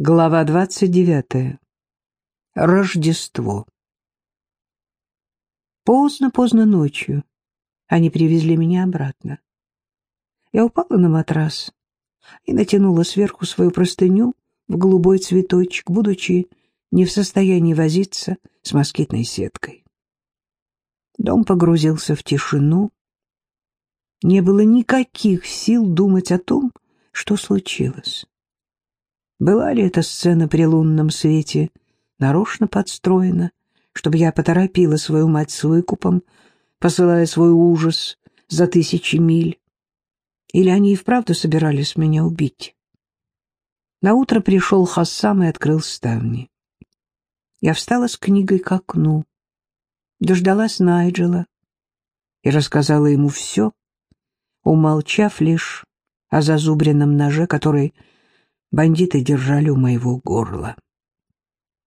Глава 29. Рождество. Поздно-поздно ночью они привезли меня обратно. Я упала на матрас и натянула сверху свою простыню в голубой цветочек, будучи не в состоянии возиться с москитной сеткой. Дом погрузился в тишину. Не было никаких сил думать о том, что случилось. Была ли эта сцена при лунном свете нарочно подстроена, чтобы я поторопила свою мать с выкупом, посылая свой ужас за тысячи миль? Или они и вправду собирались меня убить? Наутро пришел Хассам и открыл ставни. Я встала с книгой к окну, дождалась Найджела и рассказала ему все, умолчав лишь о зазубренном ноже, который бандиты держали у моего горла.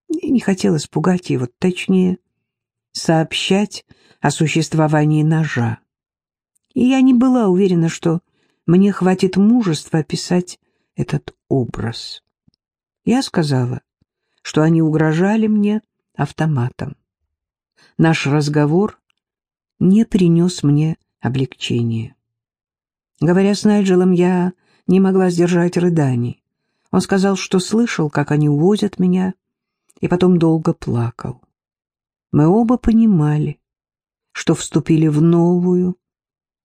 Мне не хотелось пугать его, точнее, сообщать о существовании ножа. И я не была уверена, что мне хватит мужества описать этот образ. Я сказала, что они угрожали мне автоматом. Наш разговор не принес мне облегчения. Говоря с Найджелом, я не могла сдержать рыданий. Он сказал, что слышал, как они увозят меня, и потом долго плакал. Мы оба понимали, что вступили в новую,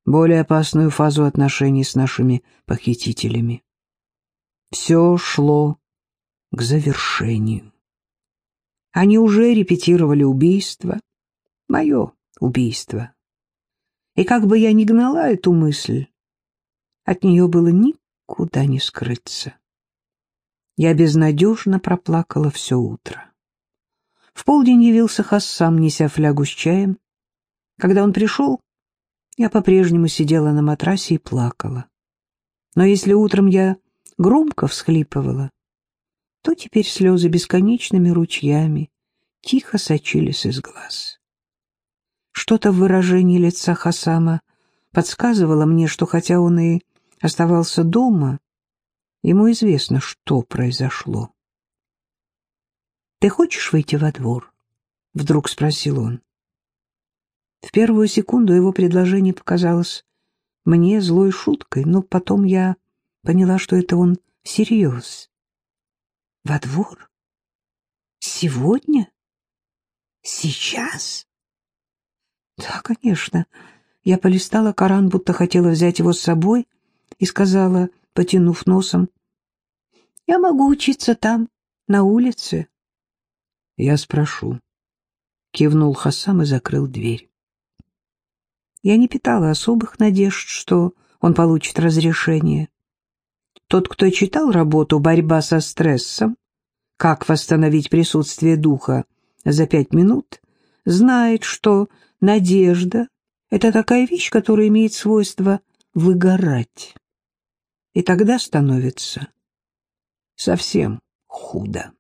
более опасную фазу отношений с нашими похитителями. Все шло к завершению. Они уже репетировали убийство, мое убийство. И как бы я ни гнала эту мысль, от нее было никуда не скрыться. Я безнадежно проплакала все утро. В полдень явился Хассам, неся флягу с чаем. Когда он пришел, я по-прежнему сидела на матрасе и плакала. Но если утром я громко всхлипывала, то теперь слезы бесконечными ручьями тихо сочились из глаз. Что-то в выражении лица Хасама подсказывало мне, что хотя он и оставался дома, Ему известно, что произошло. «Ты хочешь выйти во двор?» — вдруг спросил он. В первую секунду его предложение показалось мне злой шуткой, но потом я поняла, что это он всерьез. «Во двор? Сегодня? Сейчас?» «Да, конечно». Я полистала Коран, будто хотела взять его с собой, и сказала, потянув носом, я могу учиться там, на улице. Я спрошу. Кивнул Хасам и закрыл дверь. Я не питала особых надежд, что он получит разрешение. Тот, кто читал работу «Борьба со стрессом», «Как восстановить присутствие духа за пять минут», знает, что надежда — это такая вещь, которая имеет свойство выгорать. И тогда становится совсем худо.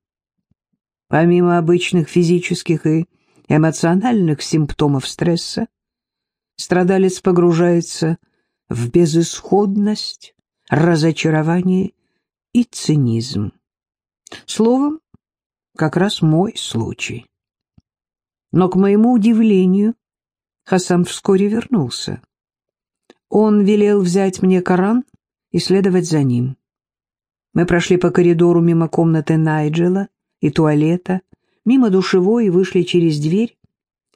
Помимо обычных физических и эмоциональных симптомов стресса, страдалец погружается в безысходность, разочарование и цинизм. Словом, как раз мой случай. Но, к моему удивлению, Хасан вскоре вернулся. Он велел взять мне Коран и следовать за ним. Мы прошли по коридору мимо комнаты Найджела и туалета, мимо душевой и вышли через дверь,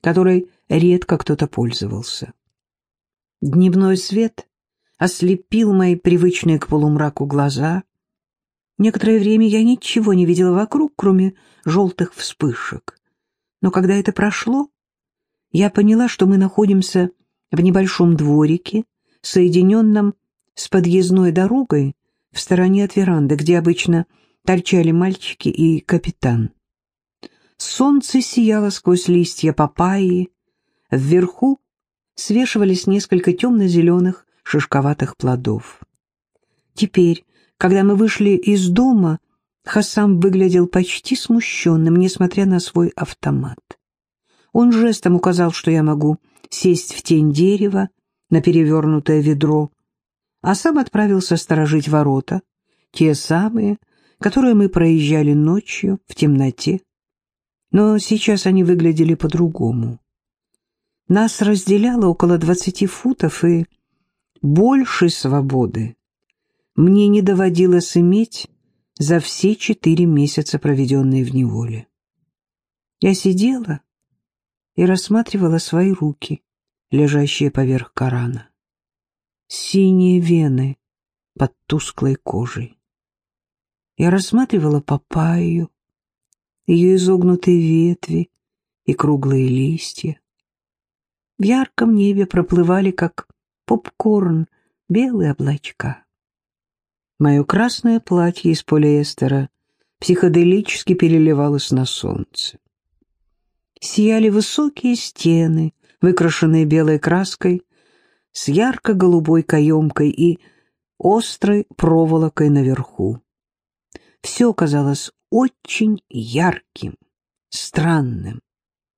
которой редко кто-то пользовался. Дневной свет ослепил мои привычные к полумраку глаза. Некоторое время я ничего не видела вокруг, кроме желтых вспышек. Но когда это прошло, я поняла, что мы находимся в небольшом дворике, соединенном с подъездной дорогой в стороне от веранды, где обычно торчали мальчики и капитан. Солнце сияло сквозь листья папайи, вверху свешивались несколько темно-зеленых шишковатых плодов. Теперь, когда мы вышли из дома, Хасам выглядел почти смущенным, несмотря на свой автомат. Он жестом указал, что я могу сесть в тень дерева на перевернутое ведро, а сам отправился сторожить ворота, те самые, которые мы проезжали ночью в темноте, но сейчас они выглядели по-другому. Нас разделяло около двадцати футов, и большей свободы мне не доводилось иметь за все четыре месяца, проведенные в неволе. Я сидела и рассматривала свои руки, лежащие поверх Корана. Синие вены под тусклой кожей. Я рассматривала папайю, ее изогнутые ветви и круглые листья. В ярком небе проплывали, как попкорн, белые облачка. Мое красное платье из полиэстера психоделически переливалось на солнце. Сияли высокие стены, выкрашенные белой краской, с ярко-голубой каемкой и острой проволокой наверху. Все казалось очень ярким, странным,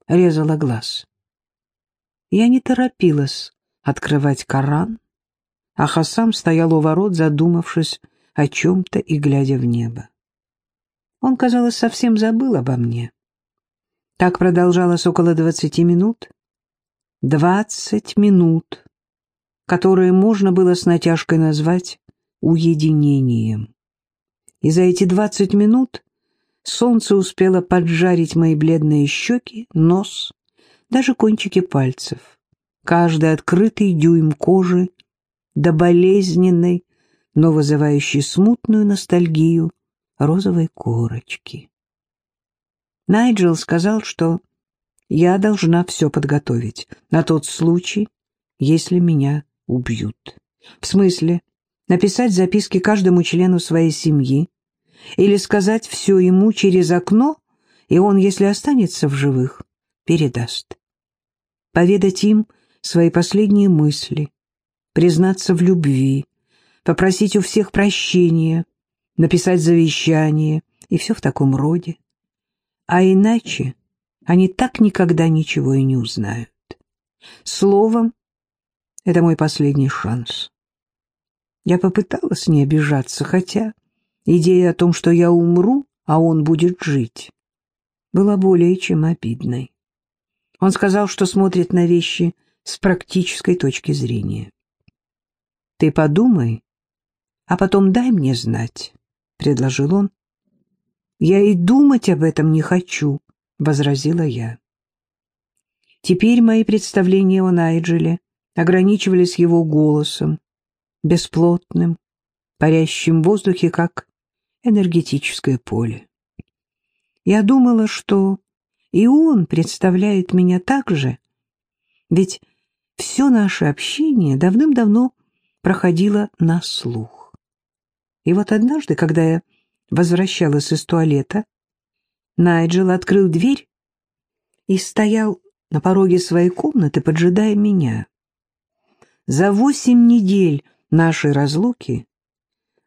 резало глаз. Я не торопилась открывать Коран, а Хасам стоял у ворот, задумавшись о чем-то и глядя в небо. Он, казалось, совсем забыл обо мне. Так продолжалось около двадцати минут. Двадцать минут, которые можно было с натяжкой назвать уединением. И за эти двадцать минут солнце успело поджарить мои бледные щеки, нос, даже кончики пальцев, каждый открытый дюйм кожи до болезненной, но вызывающей смутную ностальгию розовой корочки. Найджел сказал, что я должна все подготовить на тот случай, если меня убьют. В смысле, написать записки каждому члену своей семьи или сказать все ему через окно, и он, если останется в живых, передаст поведать им свои последние мысли, признаться в любви, попросить у всех прощения, написать завещание и все в таком роде. А иначе они так никогда ничего и не узнают. Словом, это мой последний шанс. Я попыталась не обижаться, хотя идея о том, что я умру, а он будет жить, была более чем обидной. Он сказал, что смотрит на вещи с практической точки зрения. «Ты подумай, а потом дай мне знать», — предложил он. «Я и думать об этом не хочу», — возразила я. Теперь мои представления о Найджеле ограничивались его голосом, бесплотным, парящим в воздухе, как энергетическое поле. Я думала, что и он представляет меня так же, ведь все наше общение давным-давно проходило на слух. И вот однажды, когда я возвращалась из туалета, Найджел открыл дверь и стоял на пороге своей комнаты, поджидая меня. За восемь недель нашей разлуки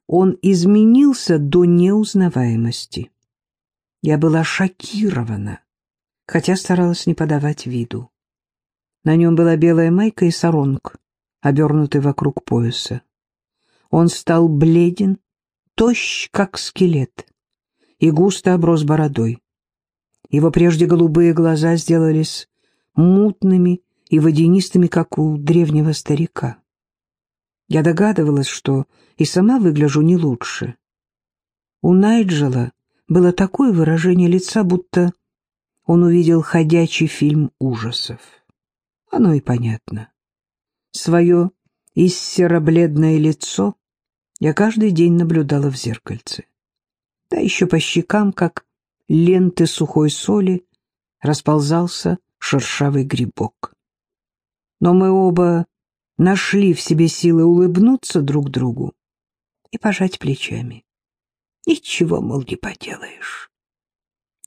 он изменился до неузнаваемости. Я была шокирована хотя старалась не подавать виду. На нем была белая майка и саронг, обернутый вокруг пояса. Он стал бледен, тощ, как скелет, и густо оброс бородой. Его прежде голубые глаза сделались мутными и водянистыми, как у древнего старика. Я догадывалась, что и сама выгляжу не лучше. У Найджела было такое выражение лица, будто он увидел ходячий фильм ужасов. Оно и понятно. Свое из серобледное лицо я каждый день наблюдала в зеркальце. Да еще по щекам, как ленты сухой соли, расползался шершавый грибок. Но мы оба нашли в себе силы улыбнуться друг другу и пожать плечами. Ничего, мол, не поделаешь.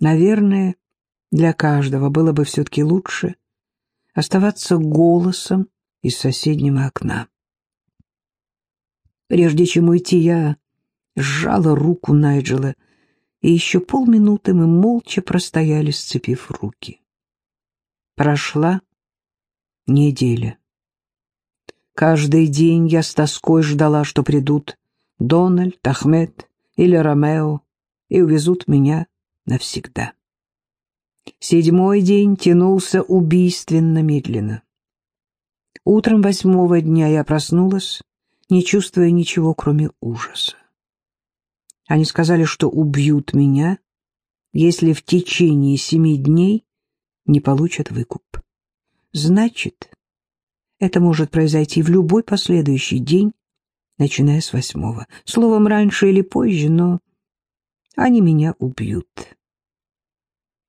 Наверное, для каждого было бы все-таки лучше оставаться голосом из соседнего окна. Прежде чем уйти, я сжала руку Найджела, и еще полминуты мы молча простояли, сцепив руки. Прошла неделя. Каждый день я с тоской ждала, что придут Дональд, Ахмед или Ромео, и увезут меня навсегда. Седьмой день тянулся убийственно медленно. Утром восьмого дня я проснулась, не чувствуя ничего, кроме ужаса. Они сказали, что убьют меня, если в течение семи дней не получат выкуп. Значит, это может произойти в любой последующий день, начиная с восьмого. Словом, раньше или позже, но они меня убьют.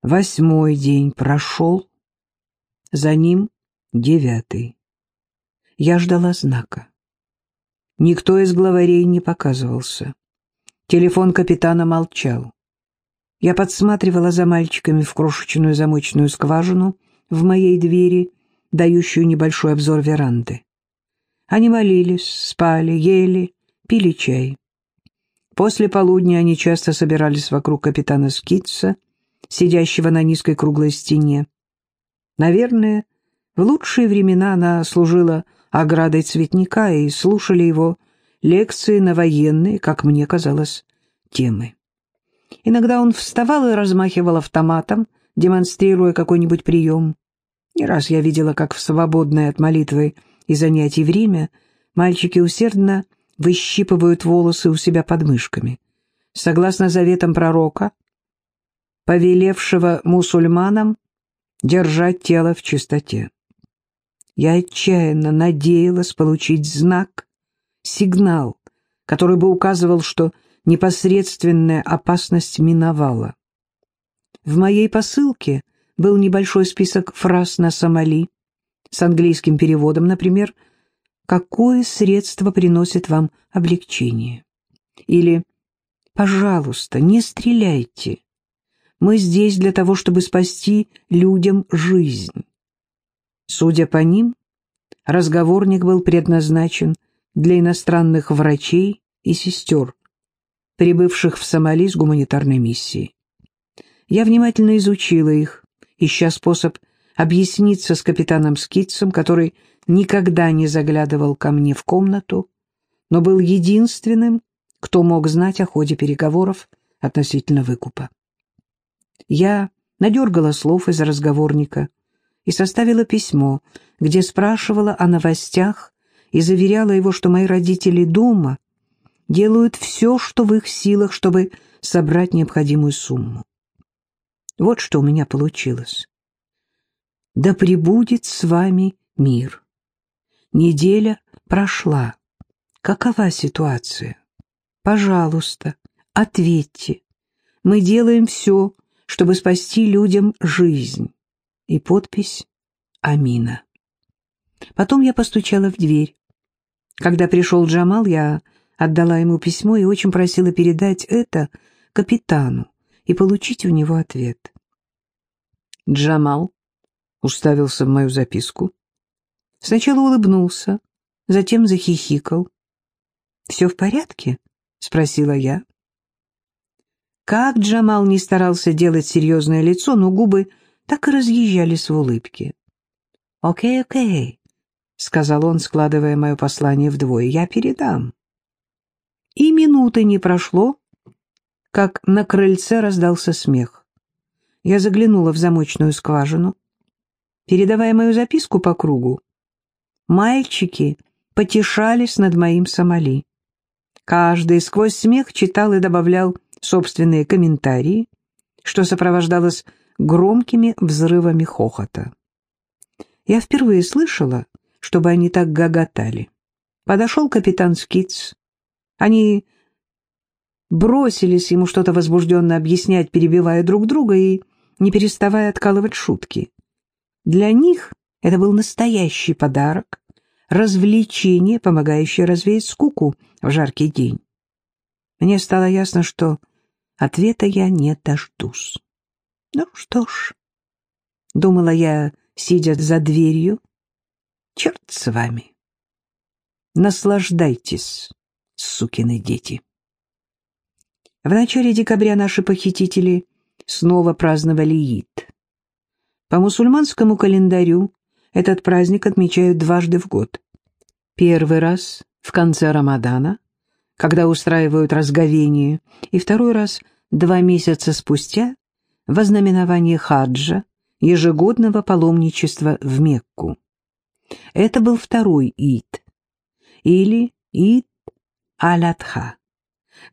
Восьмой день прошел, за ним девятый. Я ждала знака. Никто из главарей не показывался. Телефон капитана молчал. Я подсматривала за мальчиками в крошечную замочную скважину в моей двери, дающую небольшой обзор веранды. Они молились, спали, ели, пили чай. После полудня они часто собирались вокруг капитана Скитса, сидящего на низкой круглой стене. Наверное, в лучшие времена она служила оградой цветника, и слушали его лекции на военные, как мне казалось, темы. Иногда он вставал и размахивал автоматом, демонстрируя какой-нибудь прием. Не раз я видела, как в свободное от молитвы и занятий время мальчики усердно выщипывают волосы у себя под мышками. Согласно заветам пророка, повелевшего мусульманам держать тело в чистоте. Я отчаянно надеялась получить знак, сигнал, который бы указывал, что непосредственная опасность миновала. В моей посылке был небольшой список фраз на Сомали, с английским переводом, например, «Какое средство приносит вам облегчение?» Или «Пожалуйста, не стреляйте. Мы здесь для того, чтобы спасти людям жизнь». Судя по ним, разговорник был предназначен для иностранных врачей и сестер, прибывших в Сомали с гуманитарной миссией. Я внимательно изучила их, ища способ объясниться с капитаном Скитсом, который никогда не заглядывал ко мне в комнату, но был единственным, кто мог знать о ходе переговоров относительно выкупа. Я надергала слов из разговорника и составила письмо, где спрашивала о новостях и заверяла его, что мои родители дома делают все, что в их силах, чтобы собрать необходимую сумму. Вот что у меня получилось. Да пребудет с вами мир. Неделя прошла. Какова ситуация? Пожалуйста, ответьте. Мы делаем все, чтобы спасти людям жизнь. И подпись «Амина». Потом я постучала в дверь. Когда пришел Джамал, я отдала ему письмо и очень просила передать это капитану и получить у него ответ. Джамал уставился в мою записку. Сначала улыбнулся, затем захихикал. «Все в порядке?» — спросила я. Как Джамал не старался делать серьезное лицо, но губы так и разъезжались в улыбке. «Окей, окей», — сказал он, складывая мое послание вдвое, — «я передам». И минуты не прошло, как на крыльце раздался смех. Я заглянула в замочную скважину передавая мою записку по кругу, мальчики потешались над моим сомали. Каждый сквозь смех читал и добавлял собственные комментарии, что сопровождалось громкими взрывами хохота. Я впервые слышала, чтобы они так гоготали. Подошел капитан Скитс. Они бросились ему что-то возбужденно объяснять, перебивая друг друга и не переставая откалывать шутки. Для них это был настоящий подарок, развлечение, помогающее развеять скуку в жаркий день. Мне стало ясно, что ответа я не дождусь. Ну что ж, думала я, сидя за дверью, черт с вами. Наслаждайтесь, сукины дети. В начале декабря наши похитители снова праздновали Ид. По мусульманскому календарю этот праздник отмечают дважды в год. Первый раз в конце Рамадана, когда устраивают разговение, и второй раз два месяца спустя в ознаменование хаджа, ежегодного паломничества в Мекку. Это был второй Ид, или Ид Аль-Адха.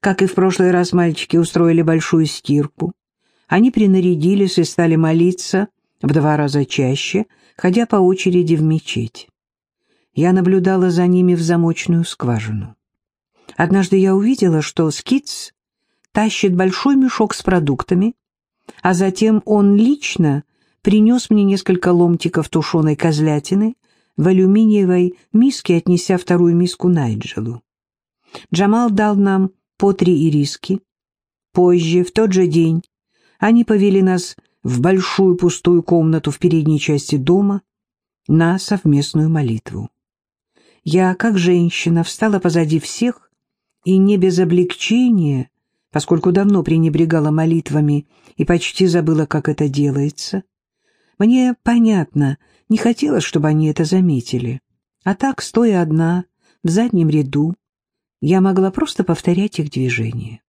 Как и в прошлый раз мальчики устроили большую стирку. Они принарядились и стали молиться в два раза чаще, ходя по очереди в мечеть. Я наблюдала за ними в замочную скважину. Однажды я увидела, что Скитс тащит большой мешок с продуктами, а затем он лично принес мне несколько ломтиков тушеной козлятины в алюминиевой миске, отнеся вторую миску Найджелу. Джамал дал нам по три ириски. Позже, в тот же день, они повели нас в большую пустую комнату в передней части дома на совместную молитву. Я, как женщина, встала позади всех и не без облегчения, поскольку давно пренебрегала молитвами и почти забыла, как это делается. Мне, понятно, не хотелось, чтобы они это заметили. А так, стоя одна, в заднем ряду, я могла просто повторять их движения.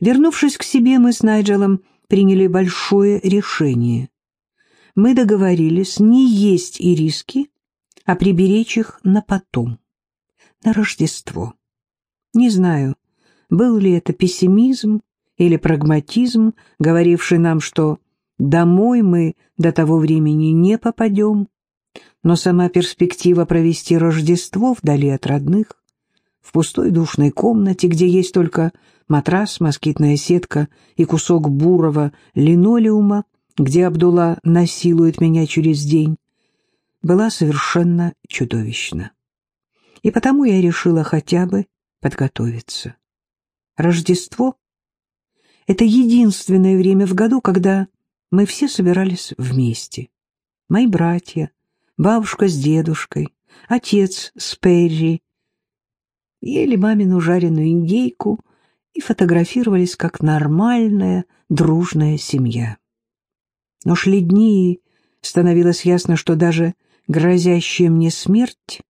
Вернувшись к себе, мы с Найджелом приняли большое решение. Мы договорились не есть ириски, а приберечь их на потом, на Рождество. Не знаю, был ли это пессимизм или прагматизм, говоривший нам, что домой мы до того времени не попадем, но сама перспектива провести Рождество вдали от родных в пустой душной комнате, где есть только матрас, москитная сетка и кусок бурого линолеума, где Абдулла насилует меня через день, была совершенно чудовищна. И потому я решила хотя бы подготовиться. Рождество — это единственное время в году, когда мы все собирались вместе. Мои братья, бабушка с дедушкой, отец с Перри ели мамину жареную индейку и фотографировались как нормальная, дружная семья. Но шли дни, и становилось ясно, что даже грозящая мне смерть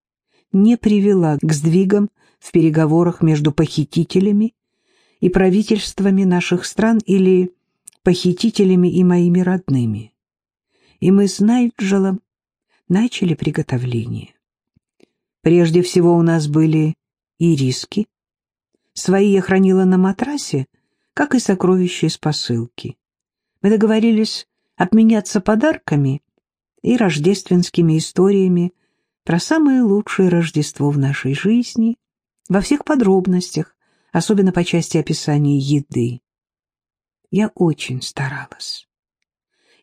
не привела к сдвигам в переговорах между похитителями и правительствами наших стран или похитителями и моими родными. И мы с Найджелом начали приготовление. Прежде всего у нас были и риски. Свои я хранила на матрасе, как и сокровища из посылки. Мы договорились обменяться подарками и рождественскими историями про самое лучшее Рождество в нашей жизни, во всех подробностях, особенно по части описания еды. Я очень старалась.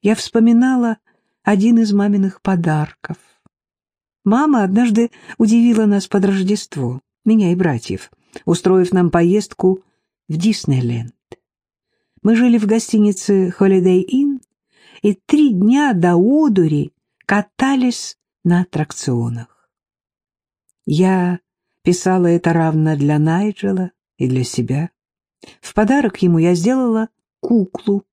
Я вспоминала один из маминых подарков. Мама однажды удивила нас под Рождество меня и братьев, устроив нам поездку в Диснейленд. Мы жили в гостинице Holiday Inn и три дня до одури катались на аттракционах. Я писала это равно для Найджела и для себя. В подарок ему я сделала куклу.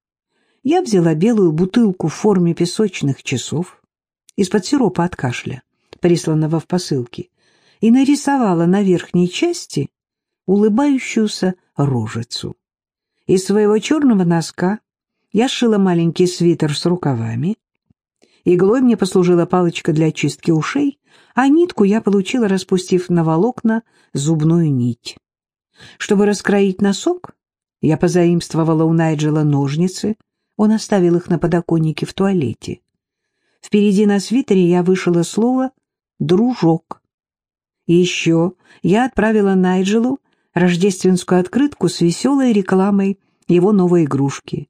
Я взяла белую бутылку в форме песочных часов из-под сиропа от кашля, присланного в посылке, и нарисовала на верхней части улыбающуюся рожицу. Из своего черного носка я сшила маленький свитер с рукавами. Иглой мне послужила палочка для очистки ушей, а нитку я получила, распустив на волокна зубную нить. Чтобы раскроить носок, я позаимствовала у Найджела ножницы, он оставил их на подоконнике в туалете. Впереди на свитере я вышила слово «дружок». И еще я отправила Найджелу рождественскую открытку с веселой рекламой его новой игрушки.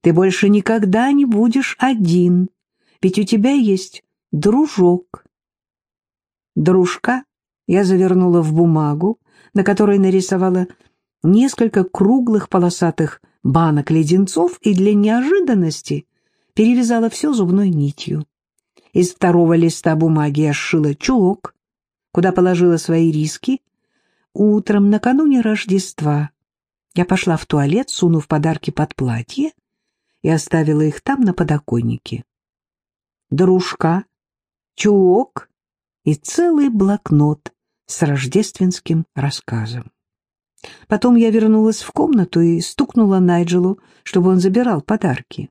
«Ты больше никогда не будешь один, ведь у тебя есть дружок». Дружка я завернула в бумагу, на которой нарисовала несколько круглых полосатых банок леденцов и для неожиданности перевязала все зубной нитью. Из второго листа бумаги я сшила чулок, куда положила свои риски, утром накануне Рождества я пошла в туалет, сунув подарки под платье, и оставила их там на подоконнике. Дружка, чулок и целый блокнот с рождественским рассказом. Потом я вернулась в комнату и стукнула Найджелу, чтобы он забирал подарки.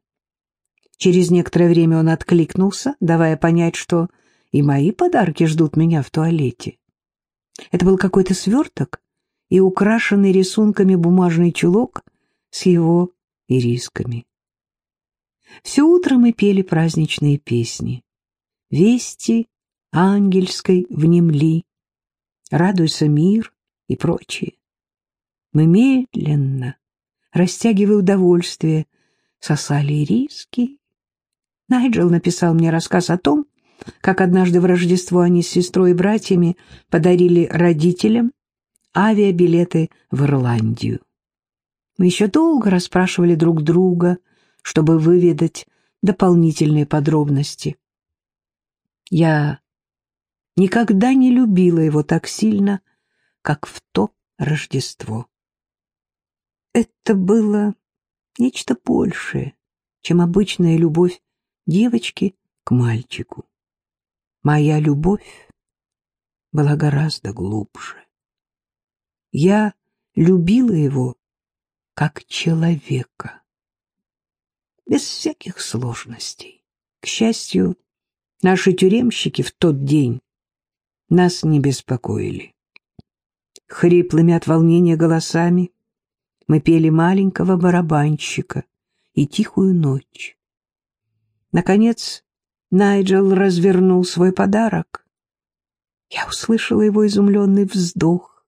Через некоторое время он откликнулся, давая понять, что и мои подарки ждут меня в туалете. Это был какой-то сверток и украшенный рисунками бумажный чулок с его ирисками. Все утро мы пели праздничные песни. Вести ангельской внемли, радуйся мир и прочее. Мы медленно, растягивая удовольствие, сосали риски. Найджел написал мне рассказ о том, как однажды в Рождество они с сестрой и братьями подарили родителям авиабилеты в Ирландию. Мы еще долго расспрашивали друг друга, чтобы выведать дополнительные подробности. Я никогда не любила его так сильно, как в то Рождество. Это было нечто большее, чем обычная любовь девочки к мальчику. Моя любовь была гораздо глубже. Я любила его как человека, без всяких сложностей. К счастью, наши тюремщики в тот день нас не беспокоили. Хриплыми от волнения голосами мы пели маленького барабанщика и тихую ночь. Наконец Найджел развернул свой подарок. Я услышала его изумленный вздох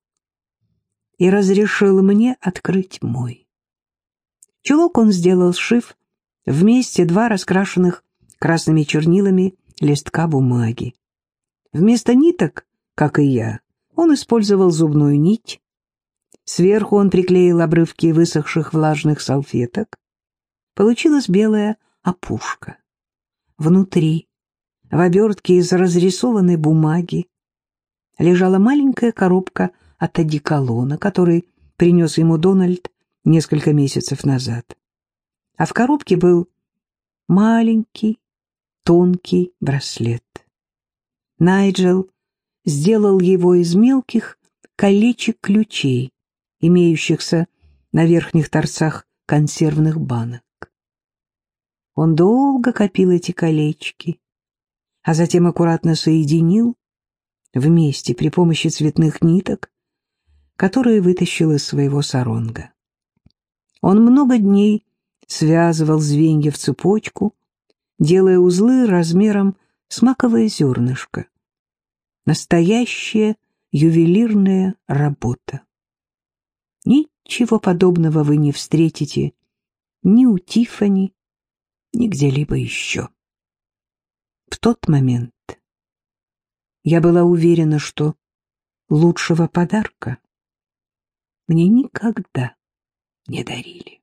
и разрешил мне открыть мой. Чулок он сделал, сшив вместе два раскрашенных красными чернилами листка бумаги. Вместо ниток, как и я, он использовал зубную нить, Сверху он приклеил обрывки высохших влажных салфеток. Получилась белая опушка. Внутри, в обертке из разрисованной бумаги, лежала маленькая коробка от одеколона, который принес ему Дональд несколько месяцев назад. А в коробке был маленький, тонкий браслет. Найджел сделал его из мелких колечек ключей, имеющихся на верхних торцах консервных банок. Он долго копил эти колечки, а затем аккуратно соединил вместе при помощи цветных ниток, которые вытащил из своего саронга. Он много дней связывал звенья в цепочку, делая узлы размером с маковое зернышко. Настоящая ювелирная работа. Ничего подобного вы не встретите ни у Тифани, ни где-либо еще. В тот момент я была уверена, что лучшего подарка мне никогда не дарили.